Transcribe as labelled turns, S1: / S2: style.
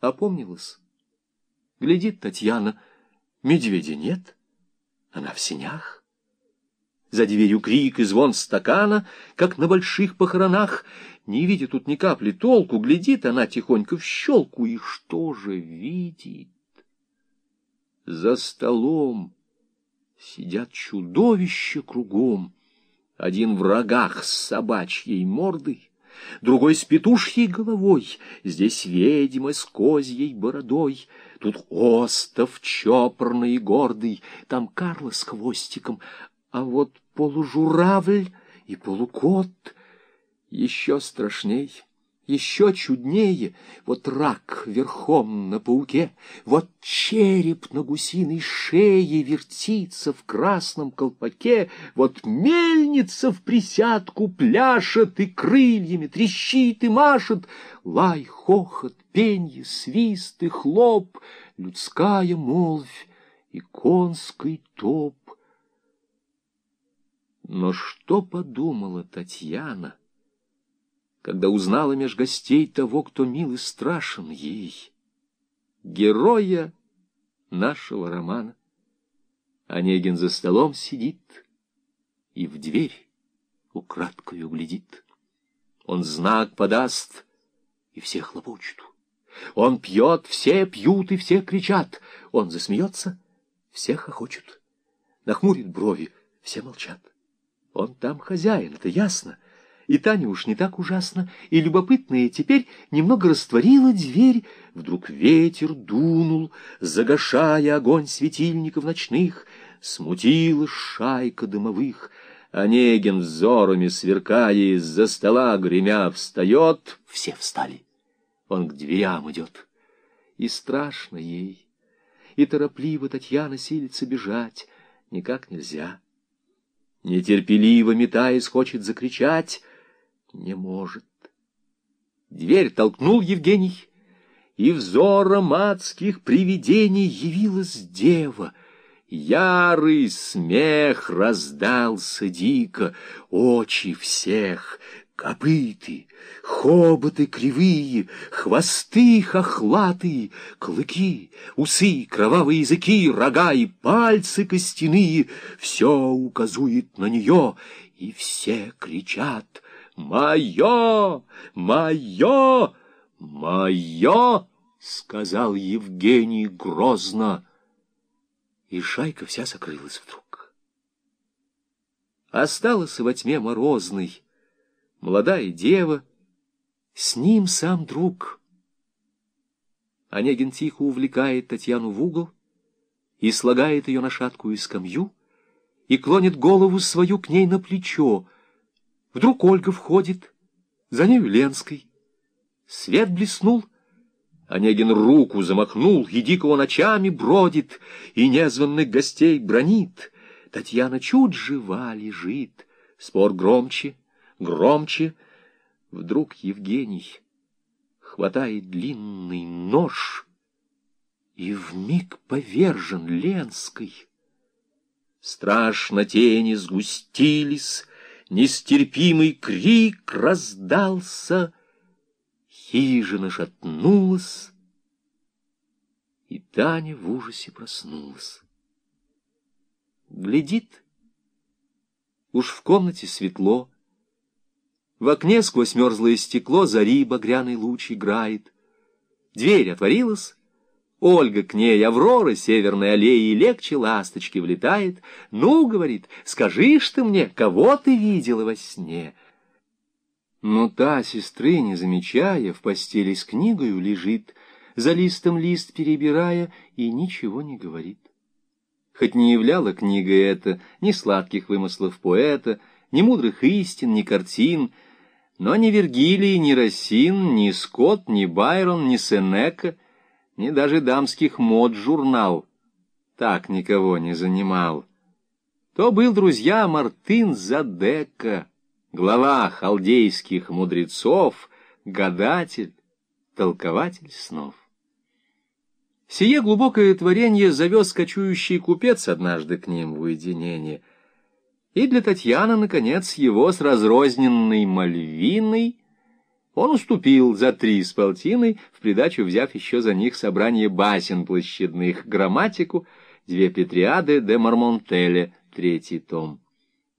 S1: опомнилась. Глядит Татьяна, медведя нет, она в синях. За дверью крик и звон стакана, как на больших похоронах. Не видит тут ни капли толку, глядит она тихонько в щелку, и что же видит? За столом сидят чудовища кругом, один в рогах с собачьей мордой, другой с петушьей головой, здесь ведьма с козьей бородой, тут остов чопорный и гордый, там Карла с хвостиком, а вот полужуравль и полукот еще страшней. Еще чуднее, вот рак верхом на пауке, вот череп на гусиной шее вертится в красном колпаке, вот мельница в присядку пляшет и крыльями трещит и машет, лай, хохот, пенье, свист и хлоп, людская молвь и конский топ. Но что подумала Татьяна? Когда узнала меж гостей того, кто мил и страшен ей, героя нашего романа. Онегин за столом сидит и в дверь украдкою глядит. Он знак подаст, и все хлопочут. Он пьет, все пьют и все кричат. Он засмеется, все хохочут. Нахмурит брови, все молчат. Он там хозяин, это ясно. И Таня уж не так ужасно, и любопытная теперь немного растворила дверь. Вдруг ветер дунул, загашая огонь светильников ночных, смутила шайка дымовых. Онегин взорами сверкая из-за стола, гремя, встает. Все встали. Он к дверям идет. И страшно ей, и торопливо Татьяна силится бежать. Никак нельзя. Нетерпеливо метаясь, хочет закричать — не может. Дверь толкнул Евгений, и взором адских привидений явилась дева. Ярый смех раздался дико, очи всех, копыты, хоботы кривые, хвосты хохлатые, клыки, усы, кровавые языки, рога и пальцы костяные — все указует на нее, и все кричат — «Мое! Мое! Мое!» — сказал Евгений грозно. И шайка вся сокрылась вдруг. Осталась во тьме морозной молодая дева, с ним сам друг. Онегин тихо увлекает Татьяну в угол и слагает ее на шаткую скамью и клонит голову свою к ней на плечо — Вдруг Ольга входит, за нею Ленской. Свет блеснул, Онегин руку замахнул, и дико он бродит, и незваных гостей бронит. Татьяна чуть жива лежит, спор громче, громче. Вдруг Евгений хватает длинный нож и вмиг повержен Ленской. Страшно тени сгустились, Нестерпимый крик раздался, хижина шатнулась, и Таня в ужасе проснулась. Глядит, уж в комнате светло, в окне сквозь мерзлое стекло зари багряный луч играет. Дверь отворилась, Ольга к ней, Аврора северной аллеи, легче ласточки влетает. «Ну, — говорит, — скажи ж ты мне, кого ты видела во сне?» Но та, сестры не замечая, в постели с книгою лежит, за листом лист перебирая, и ничего не говорит. Хоть не являла книга эта ни сладких вымыслов поэта, ни мудрых истин, ни картин, но ни Вергилий, ни Рассин, ни Скотт, ни Байрон, ни Сенека — ни даже дамских мод журнал так никого не занимал. То был, друзья, Мартын Задека, глава халдейских мудрецов, гадатель, толкователь снов. Сие глубокое творение завез кочующий купец однажды к ним в уединение, и для Татьяны, наконец, его с разрозненной Мальвиной Он уступил за три с полтиной, в придачу взяв еще за них собрание басен площадных, грамматику, две Петриады де Мармонтеле, третий том.